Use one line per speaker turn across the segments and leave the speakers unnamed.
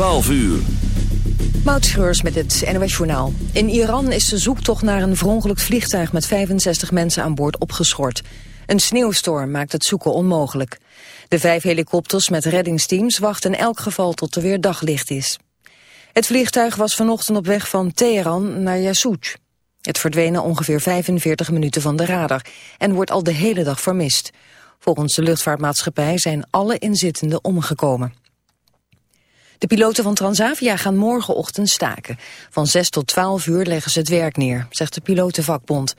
12 uur.
Moutschreurs met het NOS Journaal. In Iran is de zoektocht naar een verongelukt vliegtuig met 65 mensen aan boord opgeschort. Een sneeuwstorm maakt het zoeken onmogelijk. De vijf helikopters met reddingsteams wachten in elk geval tot er weer daglicht is. Het vliegtuig was vanochtend op weg van Teheran naar Yasouj. Het verdween ongeveer 45 minuten van de radar en wordt al de hele dag vermist. Volgens de luchtvaartmaatschappij zijn alle inzittenden omgekomen. De piloten van Transavia gaan morgenochtend staken. Van 6 tot 12 uur leggen ze het werk neer, zegt de pilotenvakbond.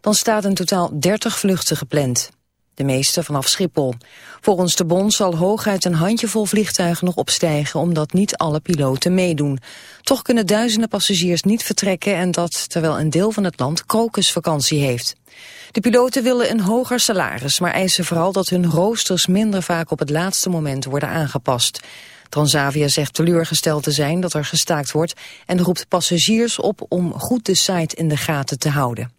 Dan staat in totaal 30 vluchten gepland. De meeste vanaf Schiphol. Volgens de bond zal hooguit een handjevol vliegtuigen nog opstijgen... omdat niet alle piloten meedoen. Toch kunnen duizenden passagiers niet vertrekken... en dat terwijl een deel van het land krokusvakantie heeft. De piloten willen een hoger salaris... maar eisen vooral dat hun roosters minder vaak op het laatste moment worden aangepast. Transavia zegt teleurgesteld te zijn dat er gestaakt wordt en roept passagiers op om goed de site in de gaten te houden.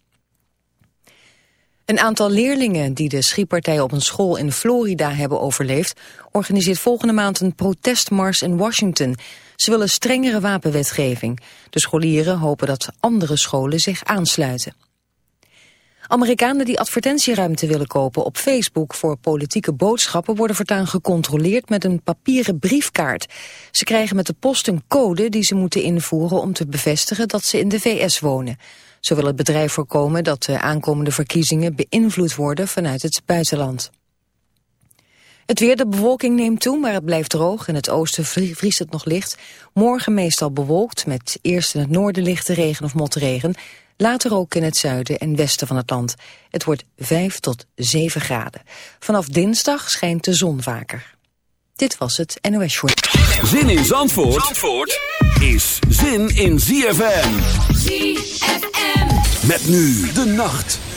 Een aantal leerlingen die de schietpartij op een school in Florida hebben overleefd... organiseert volgende maand een protestmars in Washington. Ze willen strengere wapenwetgeving. De scholieren hopen dat andere scholen zich aansluiten. Amerikanen die advertentieruimte willen kopen op Facebook voor politieke boodschappen worden voortaan gecontroleerd met een papieren briefkaart. Ze krijgen met de post een code die ze moeten invoeren om te bevestigen dat ze in de VS wonen. Zo wil het bedrijf voorkomen dat de aankomende verkiezingen beïnvloed worden vanuit het buitenland. Het weer, de bewolking neemt toe, maar het blijft droog. In het oosten vriest het nog licht. Morgen meestal bewolkt, met eerst in het noorden lichte regen of motregen. Later ook in het zuiden en westen van het land. Het wordt 5 tot 7 graden. Vanaf dinsdag schijnt de zon vaker. Dit was het NOS Short.
Zin in Zandvoort, Zandvoort is zin in ZFM. ZFM. Met nu de nacht.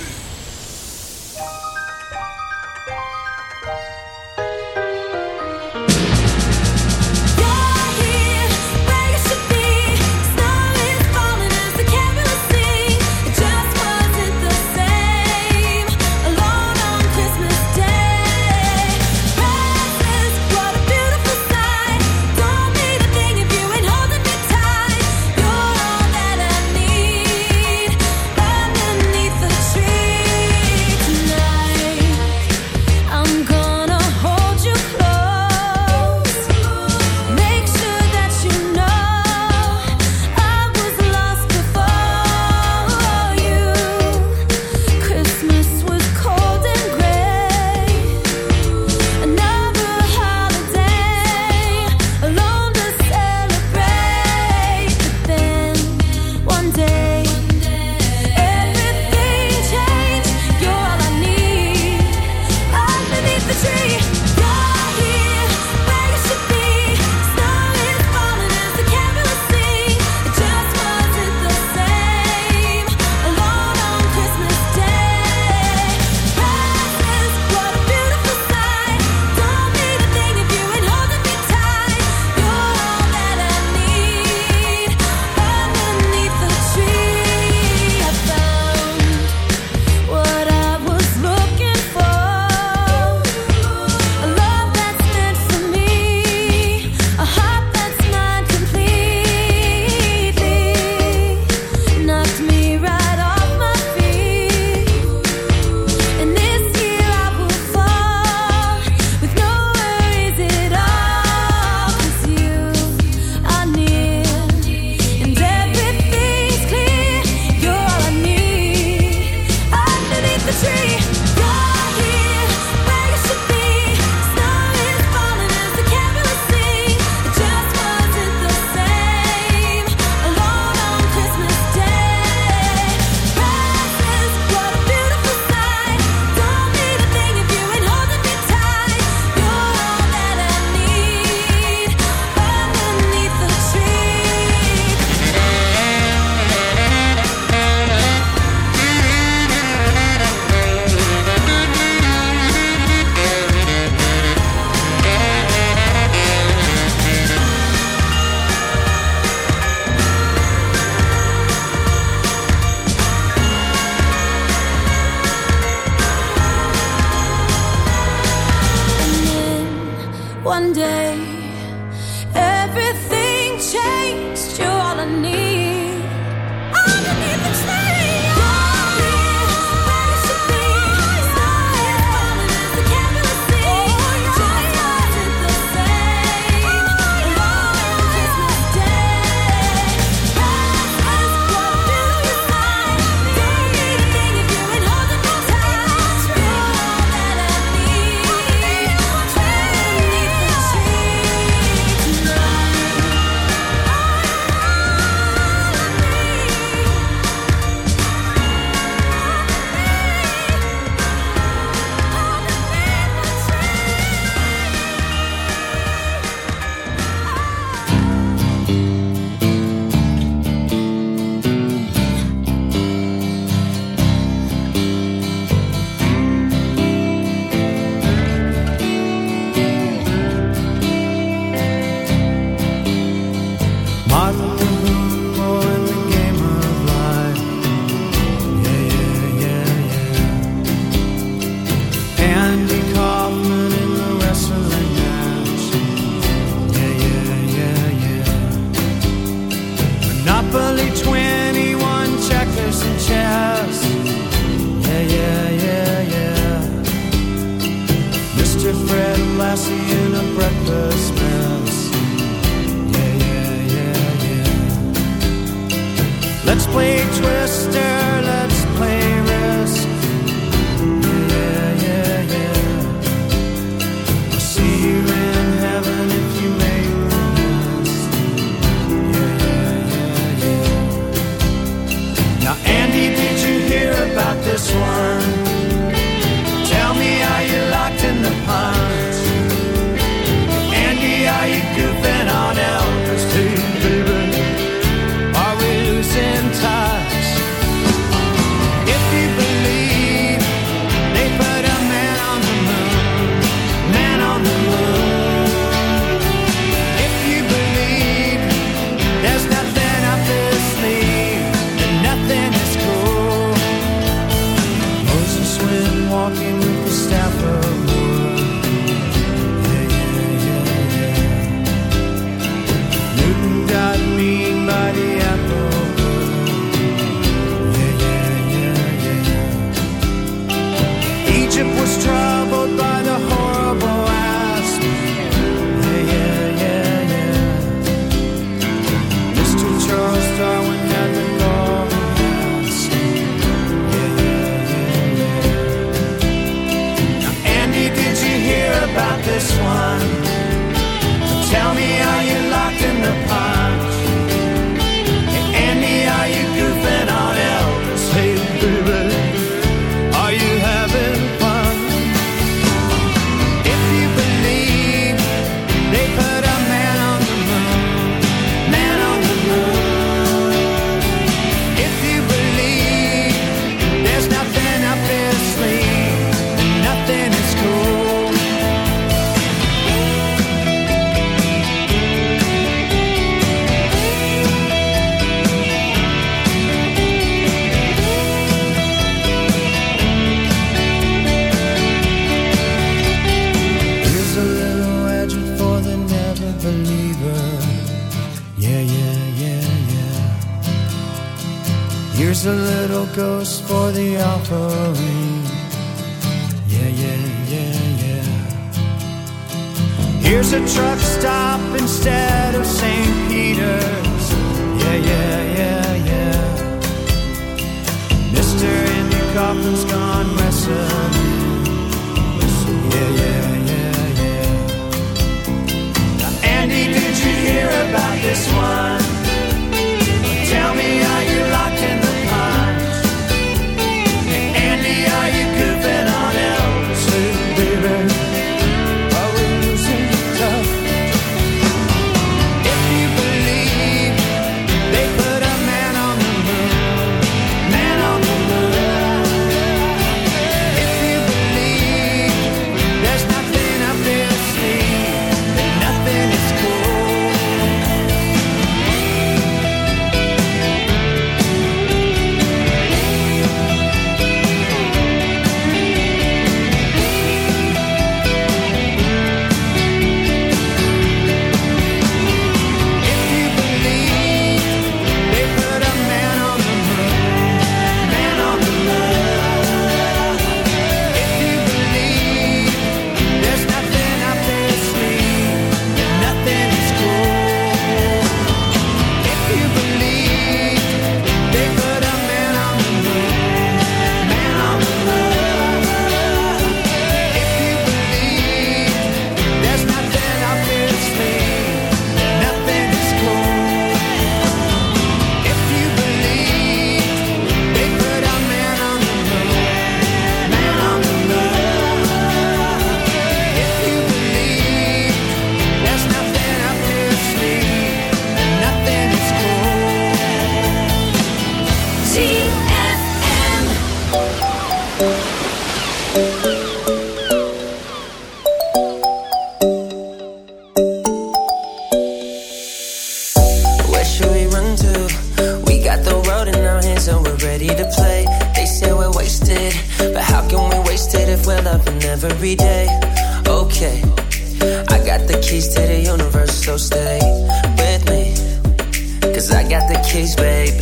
Cause I got the keys, baby.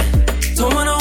Don't wanna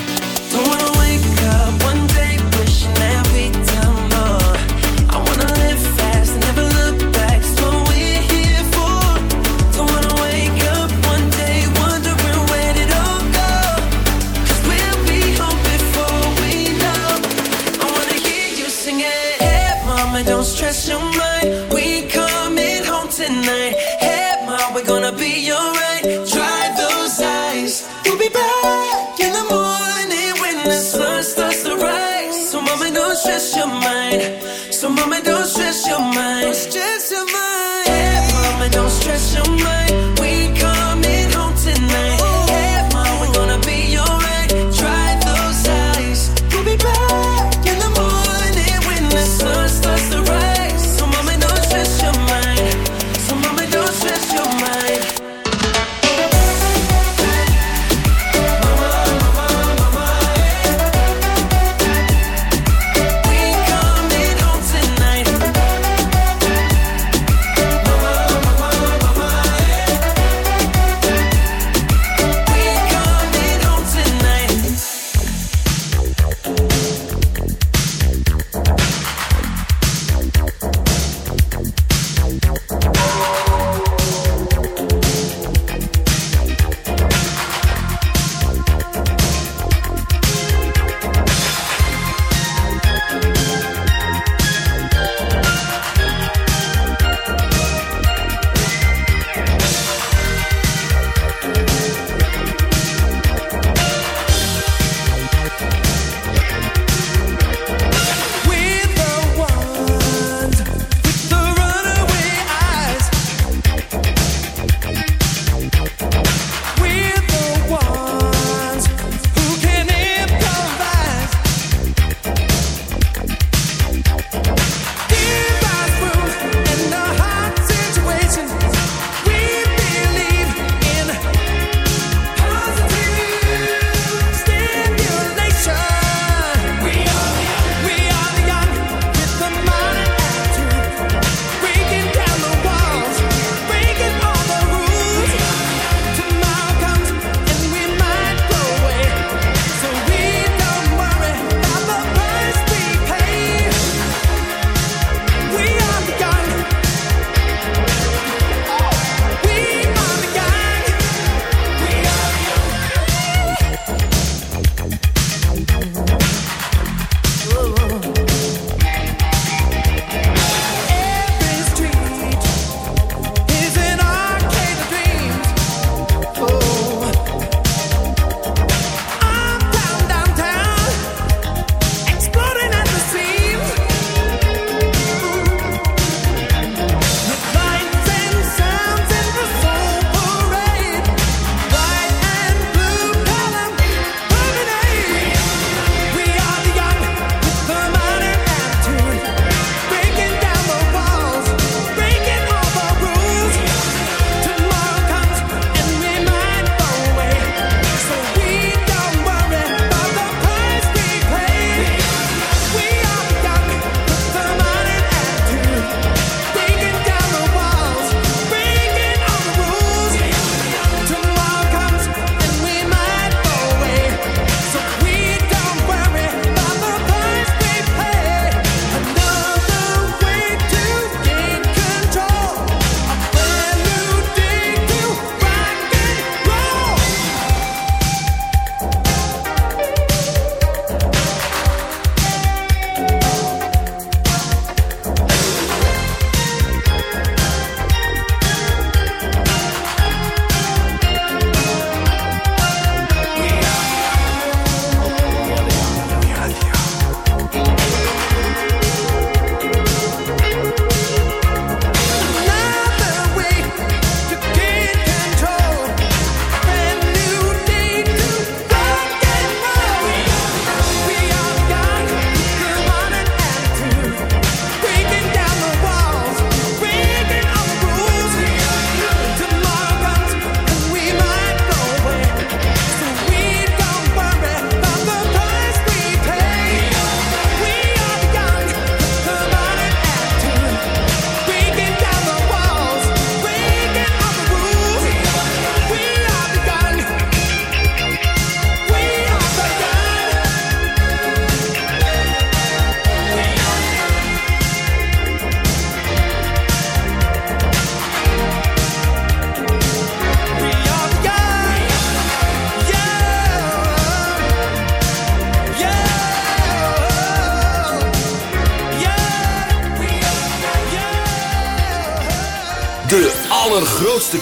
just
of mine.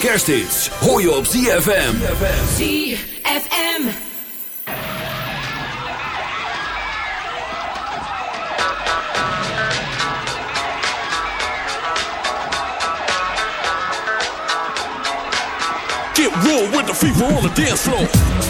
Kersthits hoor je op ZFM.
ZFM.
Get real with the fever on the dance floor.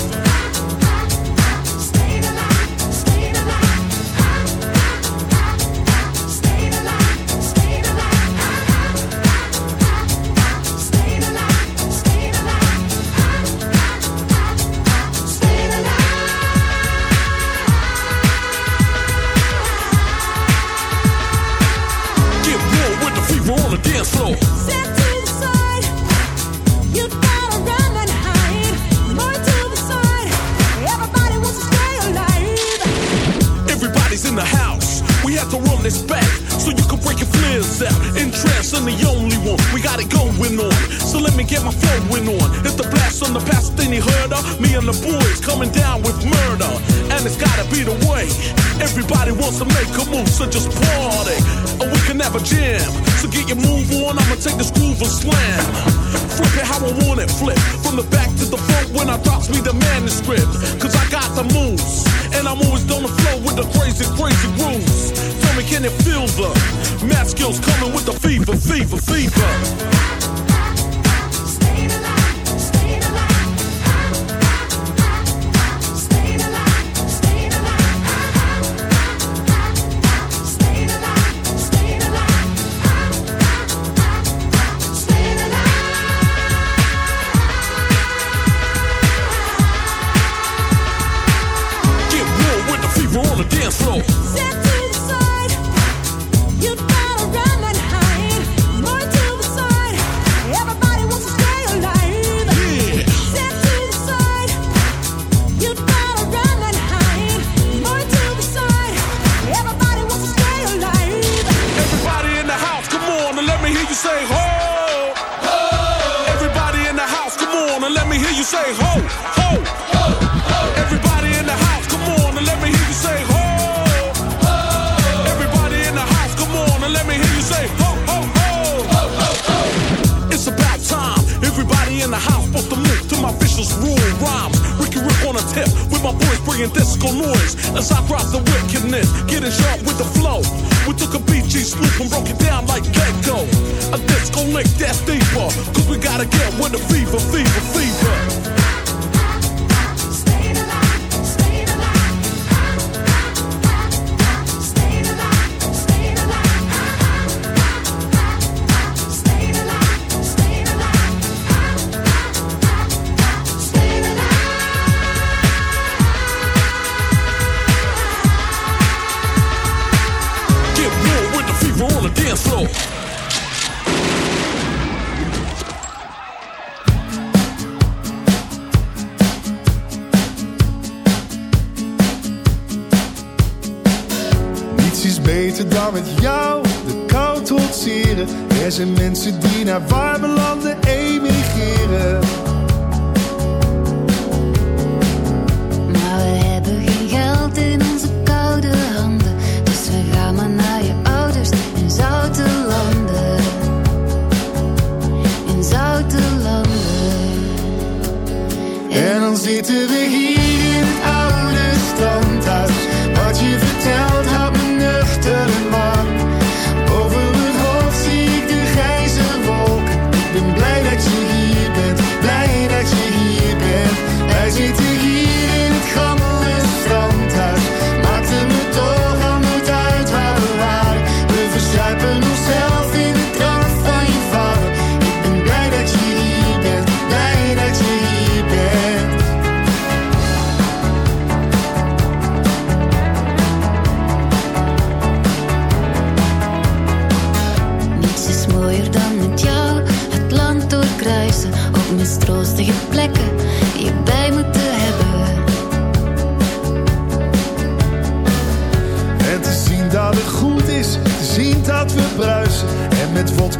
And I'm always on the flow with the crazy, crazy rules. Tell me,
can it feel the
math skills coming with the fever, fever,
fever?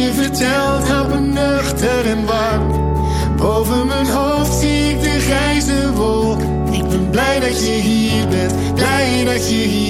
je verteld, me nuchter en warm. Boven mijn hoofd zie ik de grijze wolk. Ik ben blij dat je hier bent, blij dat je hier bent.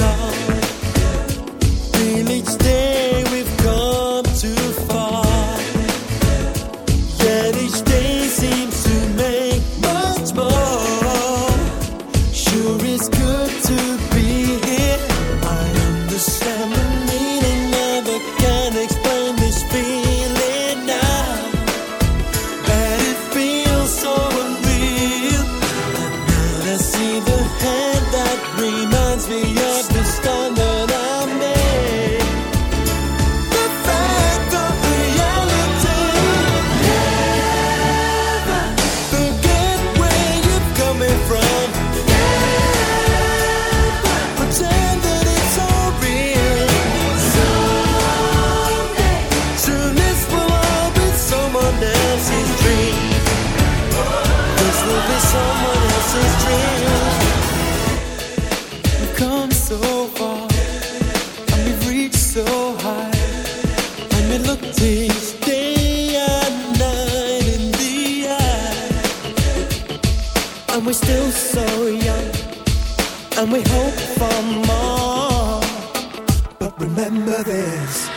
remember this.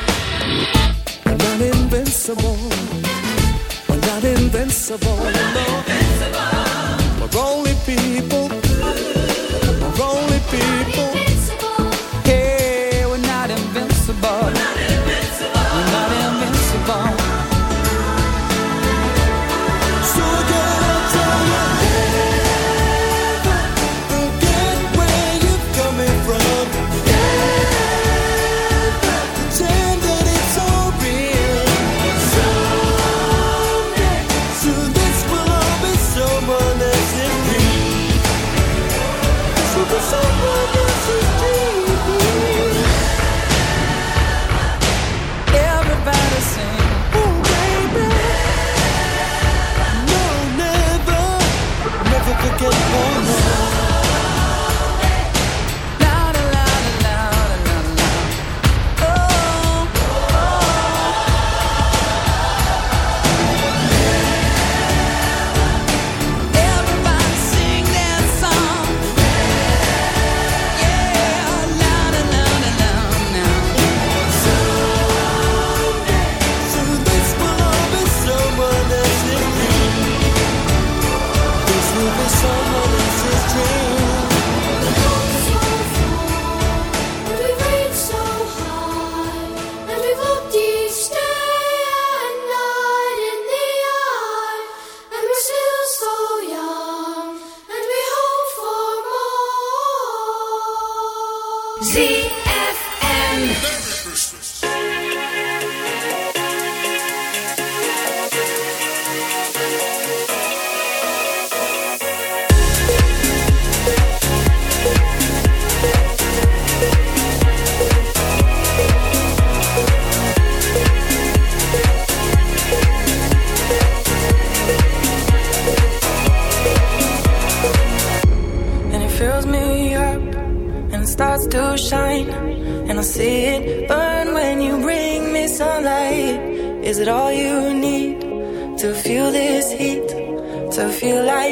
We're not invincible. We're not invincible. We're,
not invincible. We're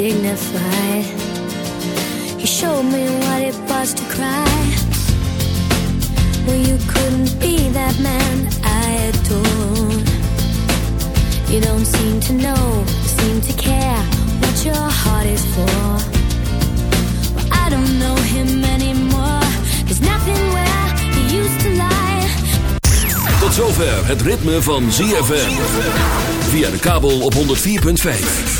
dignified. He showed me what it was to cry. Well, you couldn't be that man I adored. You don't seem to know, seem to care what your heart is for. Well, I don't know him anymore. There's nothing where he used to lie.
Tot zover het ritme van ZFM. Via de kabel op 104.5.